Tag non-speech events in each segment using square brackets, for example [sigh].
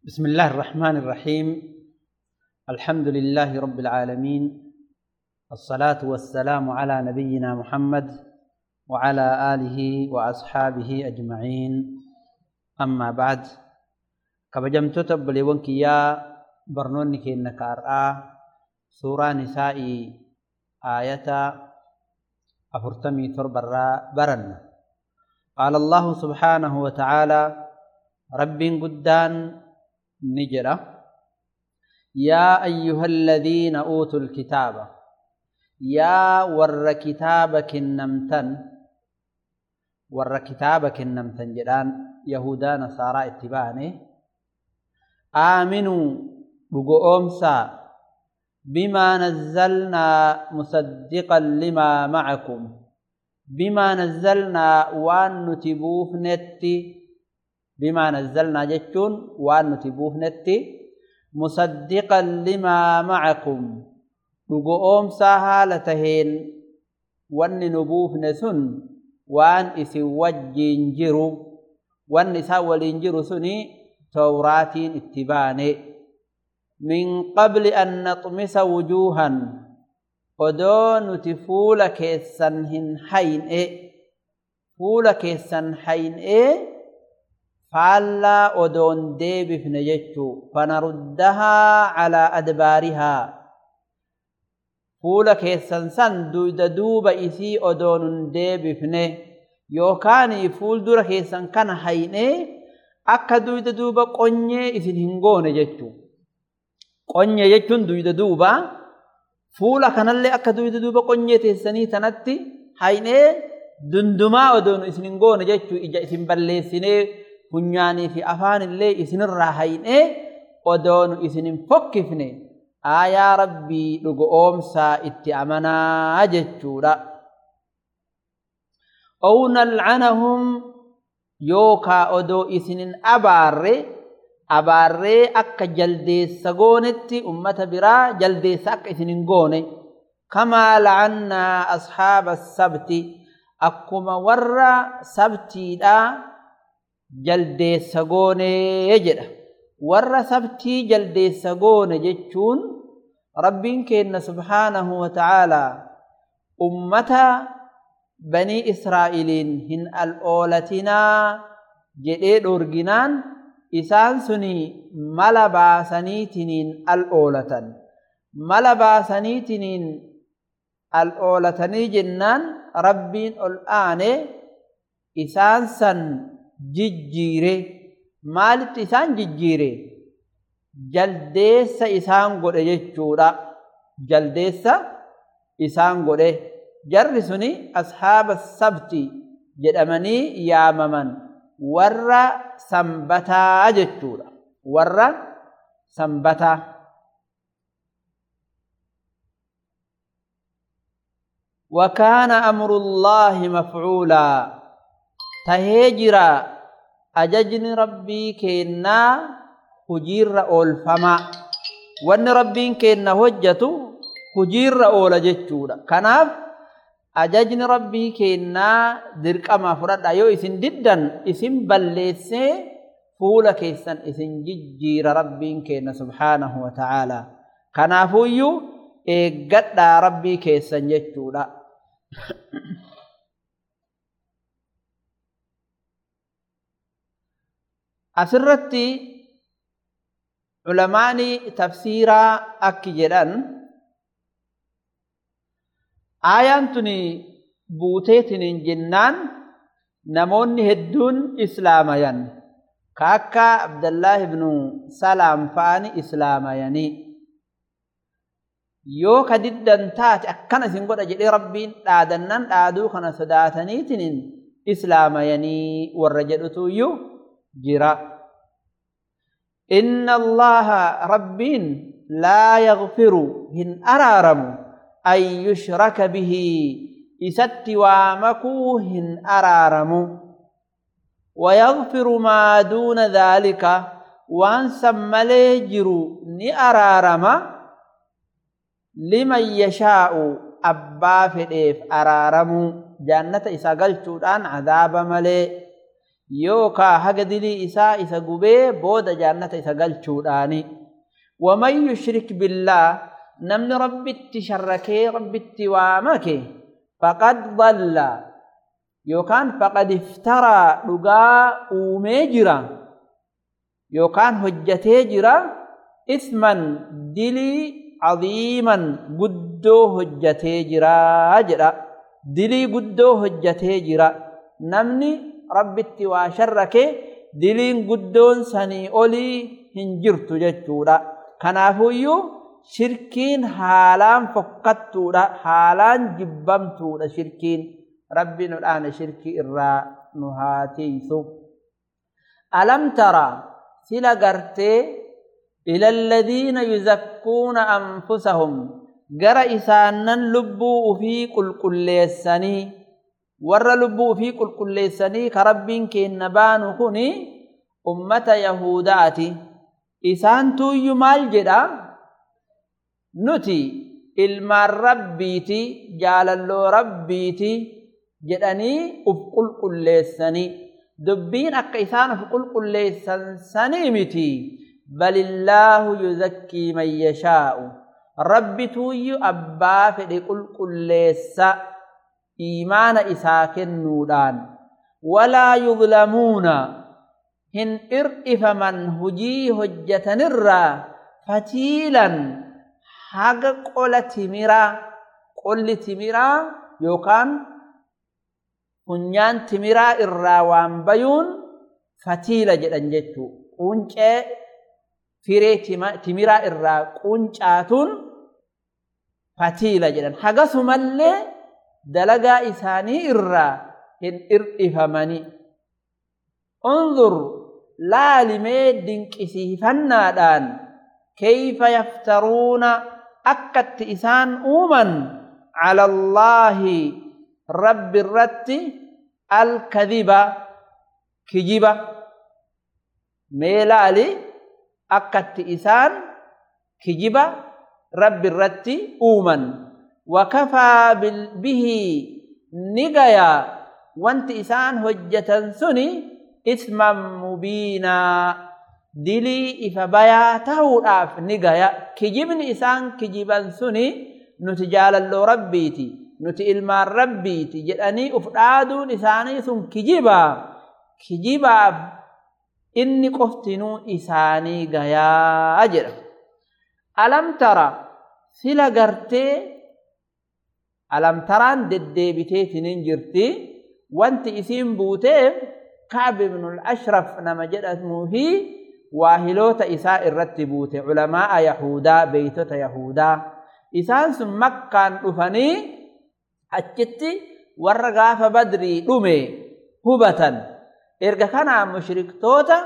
بسم الله الرحمن الرحيم. الحمد لله رب العالمين. الصلاة والسلام على نبينا محمد وعلى آله وأصحابه أجمعين. أما بعد كبجمت تبلي ونكيا برنوني كإنك أرآ سورة نساء آية أفرتمي تربرا برن قال الله سبحانه وتعالى رب قدان نجرة. يا أيها الذين أوتوا الكتاب يا ور كتابك النمتن ور كتابك النمتن جدان يهودا نصارى اتباني آمنوا بقومسا بما نزلنا مصدقا لما معكم بما نزلنا وأن نتبوف نتي بما نزلنا جتون وان تبوه نتي مصدقا لما معكم. نقوم ساها سهالتهن وان نبوه نسن وان اسوجين جرو. وان نساولين جرو سني توراتين اتباني. من قبل أن نطمس وجوها ودون تفولك سنهن حين إيه. فولك سنهن إيه faallaa odoon deebifne jechuu fanaruddahaa calaa adbaarihaa fuula keessan san duyda duuba isii odoon deebifne yookaan fuuldura keessan kana haynee akka duyda duuba qonyee isin hin goone jechuu qonyee jechuun duyda duuba fuula kanallee akka duyda duuba qonyee teessanii tanatti haynee dundumaa odoon isin hin goone jechuu ija isin balleessinee funyaanii fi afaanillee isinirraa haynee odoon isin hin fokkifne aayaa rabbii dhugoomsaa itti amanaa jechuudha. Ow nalcanahum yookaa odoo isinin abaarre abaarree akka jaldeessa goonetti ummata biraa jaldeessa akka isinin goone kamaa lacannaa asxaaba sabti akkuma warra sabtiidhaa jaldeessa goonee jedha. warra sabtii jaldeessa goone jechuun rabbiin keenna subhaanahu wa ta'aalaa ummata banii israa'iliin hin al'oolatinaa jedhee dhorginaan isaan suni mala baasaniitiniin al'oolatan mala baasaniitiniin al'oolatanii jennaan rabbiin ol aane isaan san jijjiire maalitti isaan jijjiire jaldeessa isaan godhe jechuudha jaldeessa isaan godhe jarri suni ashaaba sabti jedhamanii yaamaman warra sanbataa jechuudha warra sanbataa وكان أمر الله مفعولا tahee jira ajajni rabbii keennaa hujiirra oolfamaa wanni rabbiin keenna hojjatu hujiirra oola jechuudha. Kanaaf ajajni rabbii keennaa dirqamaa fudhadha yoo isin diddan isin balleessee fuula keessan isin jijjiira rabbiin keenna subhaanahu wa ta'aalaa kanaafuyyuu eeggadhaa rabbii keessan jechuudha. [coughs] asirratti culamaani tafsiiraa akki jedhan aayaan tuni buuteetiniin jennaan namoonni hedduun islaamayan ka akka abdallaahi ibnu salaam fa'ani islaamayanii yoo ka diddan taate akkana isin godha jedhee rabbiin dhaadannan dhaaduu kana sodaataniitiniin islaamayanii warra jedhutuyyuu جرا إن الله ربين لا يغفر هن أرارم أي يشرك به. إست هن أرارم. ويغفر ما دون ذلك. وان سمليجر نأرارم لمن يشاء أبا فئف أرارم. جانة إساقلت عن عذاب ملئ yookaa haga dilii isaa isa gubee booda jaannata isa galchuudhaani. Waman yushrik billaa namni rabbitti sharrakee rabbitti waamake faqad dalla. Yookaan faqad iftaraa dhugaa uumee jira. Yookaan hojjatee jira isman dilii cadiiman guddoo hojjatee jiraa jedha. Dilii guddoo hojjatee jira. Namni rabbitti waa sharrake diliin guddoon sanii olii hin jirtu jechuudha. Kanaafuyyuu shirkiin haalaan fokkattuudha haalaan jibbamtuudha shirkiin. Rabbi nu dhaane shirkii irraa nu haa tiisu. Alam tara sila gartee ila alladhiina yuzakkuuna anfusahum gara isaannan lubbuu ufii qulqulleessanii warra lubbuu ufii qulqulleessanii ka rabbiin keenna baanu kun ummata yahudaati isaan tuuyyu maal jedha nuti ilmaan rabbiiti jaalalloo rabbiiti jedhanii uf qulqulleessanii dubbiin akka isaan uf qulqulleessan sanii miti balillaahu yuzakkii man yashaa'u rabbi tuuyyu abbaa fedhe qulqulleessa iimaana isaa kennuudhaan walaa yudlamuuna hin ir'ifaman hujii hojjatanirraa fatiilan haga qola timiraa qolli timiraa yookaan funyaan timiraa irraa waan bayuun fatiila jedhan jechuu. Quuncee firee timiraa irraa quuncaatuun fatiila jedhan. Hagasumallee dalagaa isaanii irraa hin irdhifamani unzur laalimee dinqisiifannaadhaan kayfa yaftaruuna akkatti isaan uuman cala allaahi rabbi irratti alkadiba kijiba. Mee laali akkatti isaan kijiba rabbi irratti uuman وكفى به نقيا وانت إسان هجة سني إثما مبينا. دلي إفبياته أف نقيا كجبن إسان كجبا سني نتجال اللو ربيتي نتئلما ربيتي جلاني أفرادو نساني ثم كجبا. كجبا إني قفتنو إساني قيا أجر ألم ترى سلقرتي alamtaraan deddeebiteetiniin jirti. Wanti isiin buuteef ka'b ibnul ashraf nama jedhamuu fi waahiloota isaa irratti buute. Culamaa'a yahudaa beeytota yahudaa isaan sun makkaan dhufanii achitti warra gaafa badrii dhume hubatan. Erga kanaa mushriktoota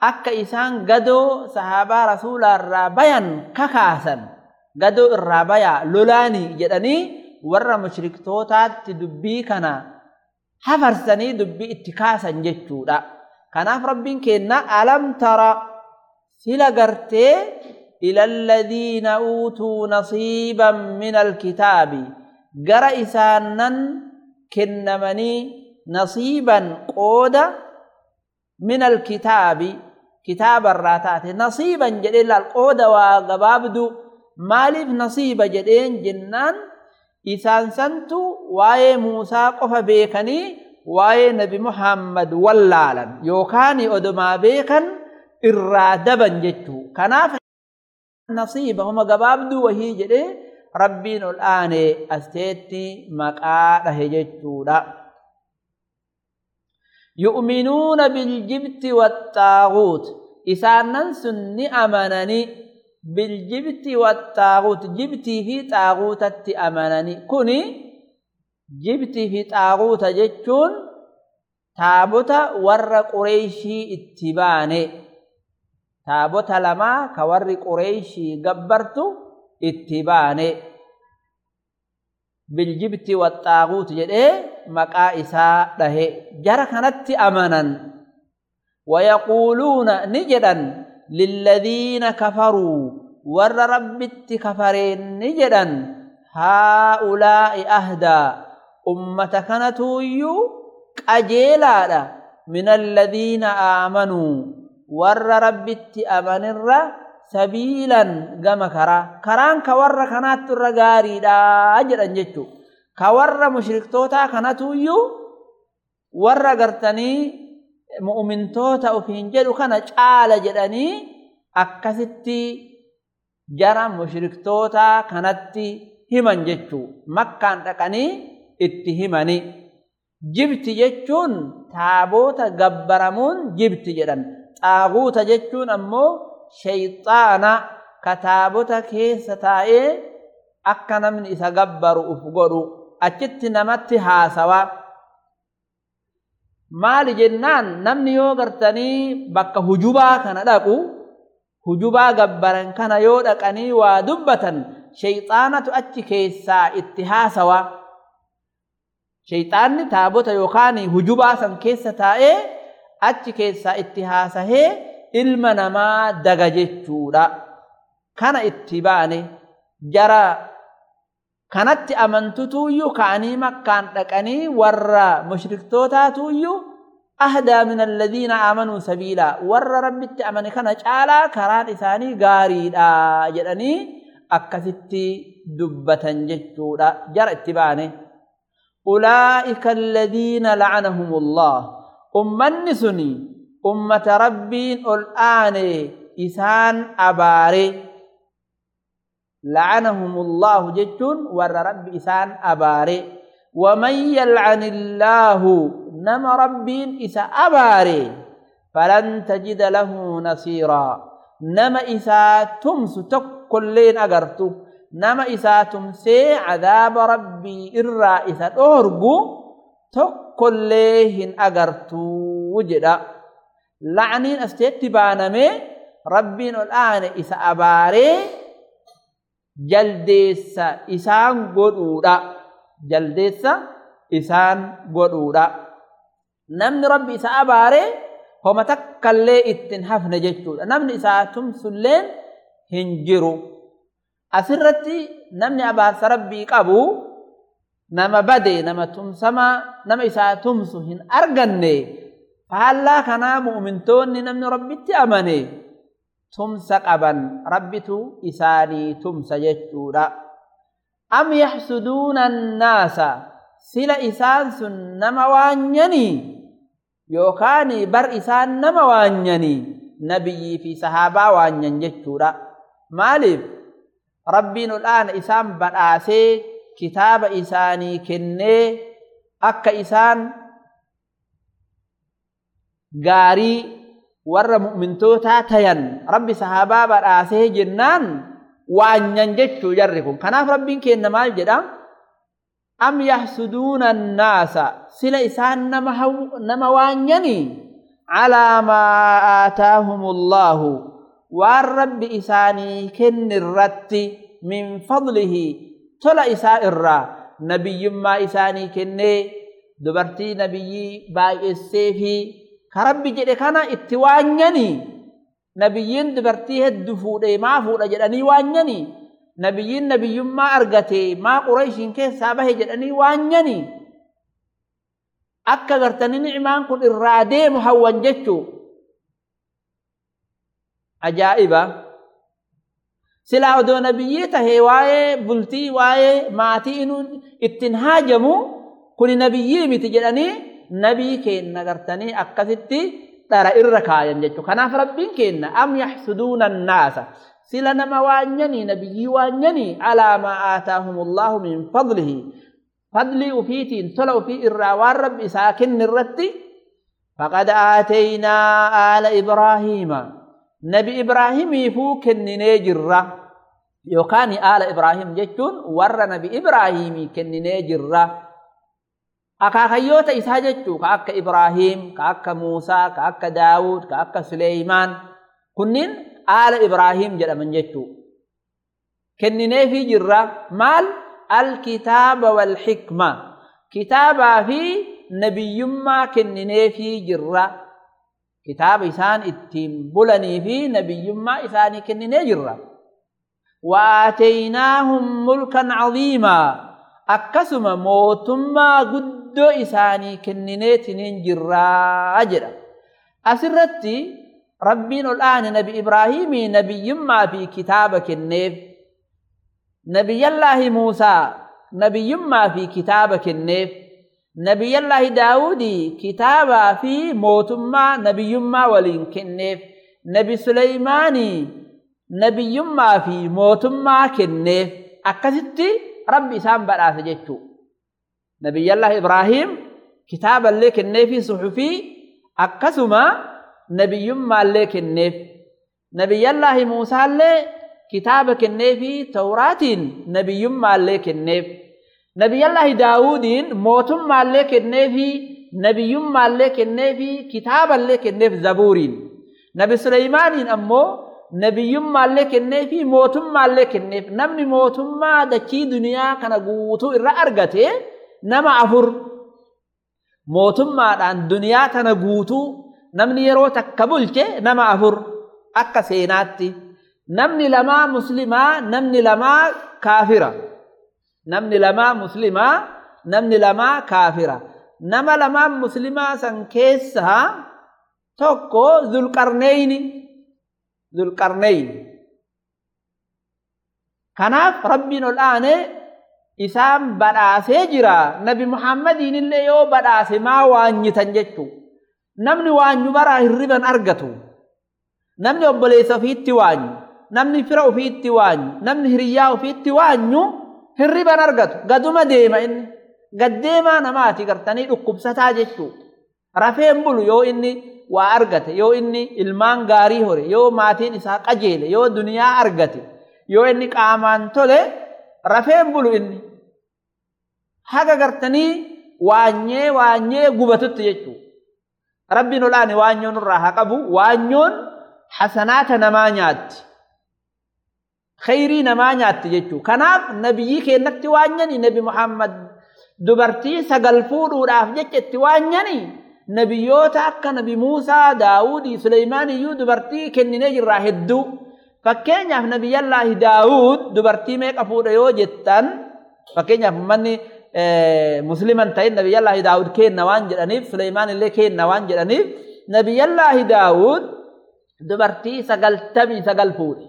akka isaan gadoo sahaabaa rasuulaa irraa bayan kakaasan. Gadoo irraa bayaa lolaanii jedhanii warra mushriktootaatti dubbii kana hafarsanii dubbii itti kaasan jechuudha. Kanaaf rabbiin kenna alam tara sila gartee ila alladhiina uutuu nasiiban min alkitaabi gara isaannan kennamanii nasiiban qooda min alkitaabi kitaaba irraa taate nasiiban jedhee laal qooda waa gabaabdu maaliif nasiiba jedheen jennaan isaan santu waa'ee Muusaa qofa beekanii waa'ee Nabi Muhammad wallaalan yookaan odomaa beekan irraa daban jechuu. Kanaaf nasiiba homa gabaabduu wahii jedhee rabbiin ol aanee asteetti maqaa dhahe jechuudha. yu'minuuna biljibti waxxaaguut isaannan sun ni amananii biljibti waxaaguut jibtii fi xaaguutatti amanani kuni jibtii fi xaaguuta jechuun taabota warra qureeshii itti baane taabota lamaa ka warri qureeshii gabbartu itti baane biljibti waxaaguut jedhee maqaa isaa dhahe jara kanatti amanan wayaquuluuna ni jedhan للذين كفروا ور ربت كفرين نجدا هؤلاء أهدى أمة كانت يو قجيلا من الذين آمنوا ور ربت أمن الرّ sabiilan gama karaa karaan ka warra kanaatti irra gaariidha jedhan jechuudha. Ka warra mushriktootaa kanatuyyuu mu'umintoota ofiin jedhu kana caala jedhanii akkasitti jara mushriktootaa kanatti himan jechuu makkaan dhaqanii itti himani. Jibti jechuun taaboota gabbaramuun jibti jedhan. Xaaguuta jechuun ammoo shayxaana kataabota keessa taa'ee akka namni isa gabbaru uf godhu achitti namatti haasawaa. Maali jennaan namni yoo gartanii bakka hujubaa kana dhaqu hujubaa gabbaran kana yoo dhaqanii waa dubbatan shayxaanatu achi keessaa itti haasawaa. Shayxaanni taabota yookaan hujubaa san keessa taa'ee achi keessaa itti haasahee ilma namaa daga jechuudha. Kana itti baane jara kanatti amantutuyyuu ka'anii makkaan dhaqanii warra mushriktootatuyyuu ahdaa min alladhiina aamanuu sabiilaa warra rabbitti amane kana caalaa karaan isaanii gaariidha jedhanii akkasitti dubbatan jechuudha jara itti baane. أولئك الذين لعنهم الله أمني سني أمة ربين الآن إسان أباري لعنهم الله جتون ور رب إسان أباري. ومن يلعن الله نم ربين إسا أباري. فلن تجد له نصيرا. نم إسا تمس تكلين أغرتو. نم إسا تمسي عذاب ربي إرى إسا أرجو تكلين أغرتو وجدا لعنين أستيت بانمي ربين الآن إسا أباري. Jaldeessa isaan godhuudha. Jaldeessa isaan godhuudha. Namni rabbi isa abaare homa takkallee ittiin hafne jechuudha. Namni isaa tumsulleen hin jiru. Asirratti namni abaarsa rabbii qabu nama bade nama tumsamaa nama isaa tumsu hin arganne. Faallaa kanaa mu'mintoonni namni rabbitti amane tumsa qaban rabbitu isaanii tumsa jechuudha. Am yaxsuduuna annaasa sila isaan sun nama waanyanii yookaan bar isaan nama waanyanii nabiyyii fi sahaabaa waanyan jechuudha. Maaliif rabbiin ol'aana isaan badhaasee kitaaba isaanii kennee akka isaan gaarii ور مؤمن توتا تين ربي صحابا براسه جنان وانجنجت يرهم كان ربك انما الجدا ام يحسدون الناس سلا إسان نما هو نما على ما اتاهم الله ورب اساني كن الرت من فضله تلا إساء الرا نبي ما اساني كن دبرتي نبي باي السيفي ka rabbi jedhe kana itti waanyanii nabiyyiin dubartii hedduu fuudhee maa fuudha jedhanii waanyanii nabiyyiin nabiyyummaa argatee maa qureeshiin keessaa bahe jedhanii waanyanii akka gartanii ni'imaan kun irraa deemu hawwan jechuu? Ajaa'iba. Silaa odoo nabiyyii tahee waa'ee bultii waa'ee maatii inuu ittiin haajamu kuni nabiyyii miti jedhanii نبي كين نغرتني اكثتي ترى الركاين جتو كان ربين كين أم يحسدون الناس؟ سلا نما وانني نبي وانني على ما آتاهم الله من فضله؟ فضل وفيتي تلو في إرى ورب ساكن الرتي فقد آتينا آل إبراهيم. نبي إبراهيم يفوك النجرة يوكاني آل إبراهيم جتون ور نبي إبراهيم كنيجر akaakayyoota isaa jechuu ka akka Ibraahiim, ka akka Muusaa, ka akka Daawud, ka akka Suleeymaan kunniin haala Ibraahiim jedhaman jechuu. Kennineefii jirra maal alkitaaba wal hikma kitaabaa fi nabiyyummaa kennineefii jirra. Kitaaba isaan ittiin bulanii fi nabiyyummaa isaanii kenninee jirra. Wa aateeynaahum mulkan caziimaa akkasuma mootummaa guddoo isaanii kennineetiniin jirraa jedha asirratti rabbiin ol aane nabi ibraahimii nabiyyummaa fi kitaaba kenneef nabiyyallaahi muusaa nabiyyummaa fi kitaaba kenneef nabiyyallaahi daawudii kitaabaa fi mootummaa nabiyyummaa waliin kenneef nabi suleymaanii nabiyyummaa fi mootummaa kenneef akkasitti ربي سام بلا سجدتو نبي الله إبراهيم كتاب لك النفي صحفي أقسم نبي ما لك النف نبي الله موسى لك كتابك النفي توراة نبي ما لك النف نبي الله داود موت ما لك النفي نبي ما لك النفي كتاب لك النف زبور نبي سليمان أمو ammoo nabiyyummaallee kenneefi mootummaallee kenneef namni mootummaa dachii duniyaa kana guutuu irra argate nama afur. Mootummaadhaan duniyaa tana guutuu namni yeroo takka bulche nama afur. Akka seenaatti. Namni lamaa muslimaa namni lamaa kaafira. Namni lamaa muslimaa namni lamaa kaafira. Nama lamaan muslimaa san keessaa tokko zulqarneyni zulqarneyn kanaaf rabbiin ol aane isaan badhaasee jira. Nabi muhammadiin illee yoo badhaase maa waanyitan jechu namni waanyu baraa hirriban argatu. Namni obboleessa ofiitti waanyu namni fira ofiitti waanyu namni hiriyyaa ofiitti waanyu hirriban argatu. Gaduma deema inni. Gaddeemaa namaati gartanii dhukkubsataa jechuu rafeen bulu yoo inni waa argate yoo inni ilmaan gaarii hore yoo maatiin isaa qajeele yoo duniyaa argate yoo inni qaamaan tole rafeen bulu inni haga gartanii waanyee waanyee gubatutti jechuu. Rabbiin olaane waanyoon irraa haa qabu waanyoon hasanaata namaa nyaatti khayrii namaa nyaatti jechuu. Kanaaf nabiyyii keennatti waanyanii nabi muhammad dubartii sagal fuudhuudhaaf jecha itti waanyanii akka nabi Muusaa, Daawudii, Suleymaan iyyuu dubartii kenninee jirraa hedduu. Fakkeenyaaf nabiyyallaahi Daawud dubartii meeqa fuudha yoo jettan fakkeenyaaf manni musliman ta'in nabiyyallaahi Daawud kenna waan jedhaniif Suleymaan illee kenna waan jedhaniif nabiyyallaahi Daawud dubartii sagaltamii sagal fuudhe.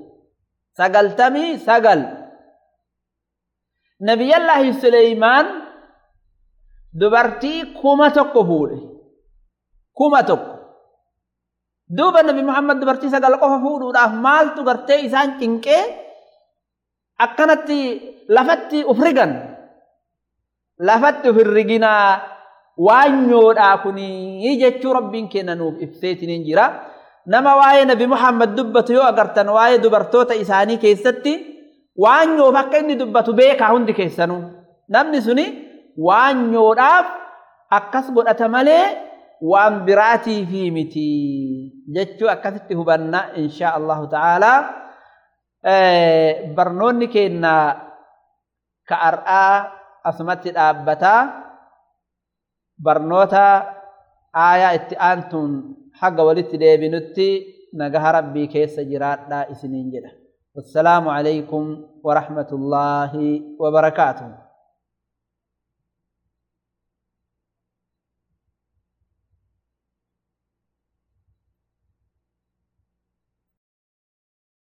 Sagaltamii sagal. Nabiyyallaahi Suleymaan dubartii kuma tokko fuudhe. Kuma tokko duuba nabi muhammad dubartii sagal qofa fuudhuudhaaf maaltu gartee isaan cinqee akkanatti lafatti uf rigan lafatti uf riginaa waanyoodhaa kunii jechuu rabbiin kenna nuuf ibseetiniin jira. Nama waa'ee nabi muhammad dubbatu yoo agartan waa'ee dubartoota isaanii keessatti waanyoof akka inni dubbatu beekaa hundi keessanuu namni suni waanyoodhaaf akkas godhata malee waan biraatii fi miti jechuu akkasitti hubanna insha allahu ta'ala barnoonni keenna ka ar'aa asumatti dhaabbataa barnoota aayaa itti aantuun haga walitti deebinutti nagaha rabbii keessa jiraadhaa isiniin jedha wassalaamu alaykum warahmatullaahi wabarakaatuh